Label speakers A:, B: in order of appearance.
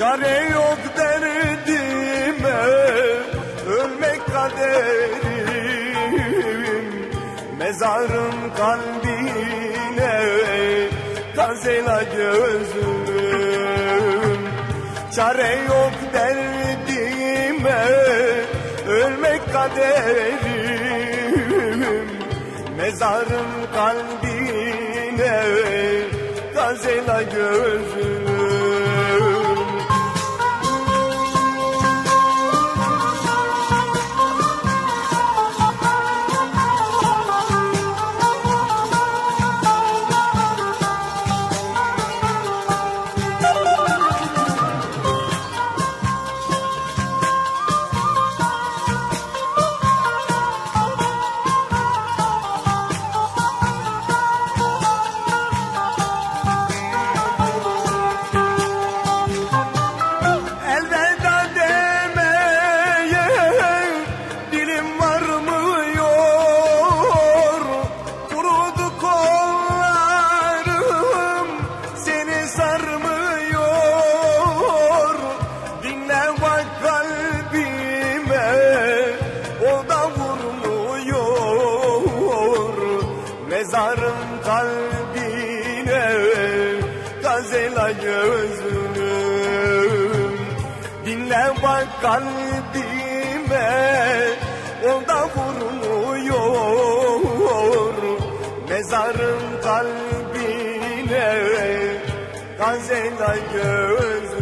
A: Çare yok derdime Ölmek kaderim. Mezarım kalbine Tazela gözüm. Çare yok derdime Ölmek kaderim. Mezarım kalbine Tazela gözüm Mezarım kalbine gazela gözünüm Dinle bak kalbime o da vurmuyor Mezarım kalbine gazela gözünüm